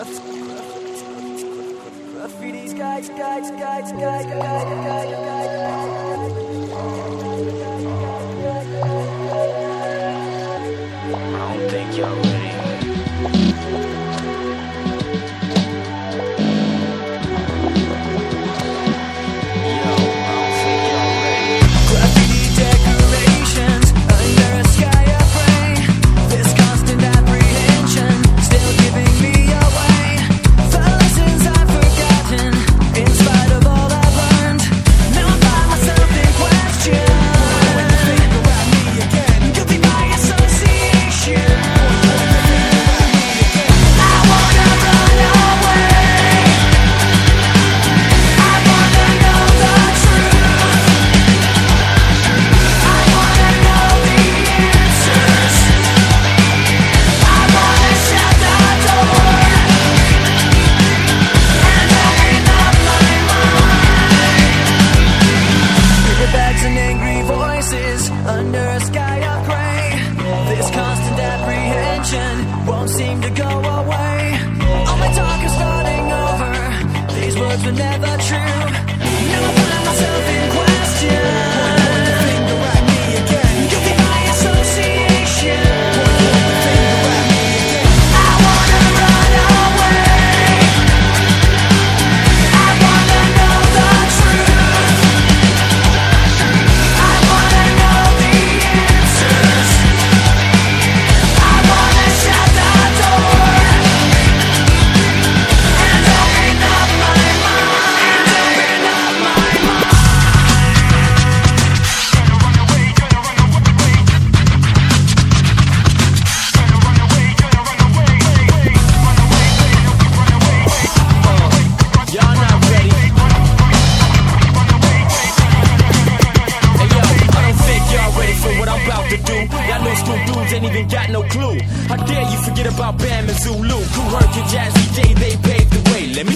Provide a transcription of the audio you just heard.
Graffiti's guys, guys, guys, guys, guys, guys, guys, guys. never true. Crew dudes ain't even got no clue. How dare you forget about Bam and Zulu? Who heard your Jazzy Jay, they paved the way. Let me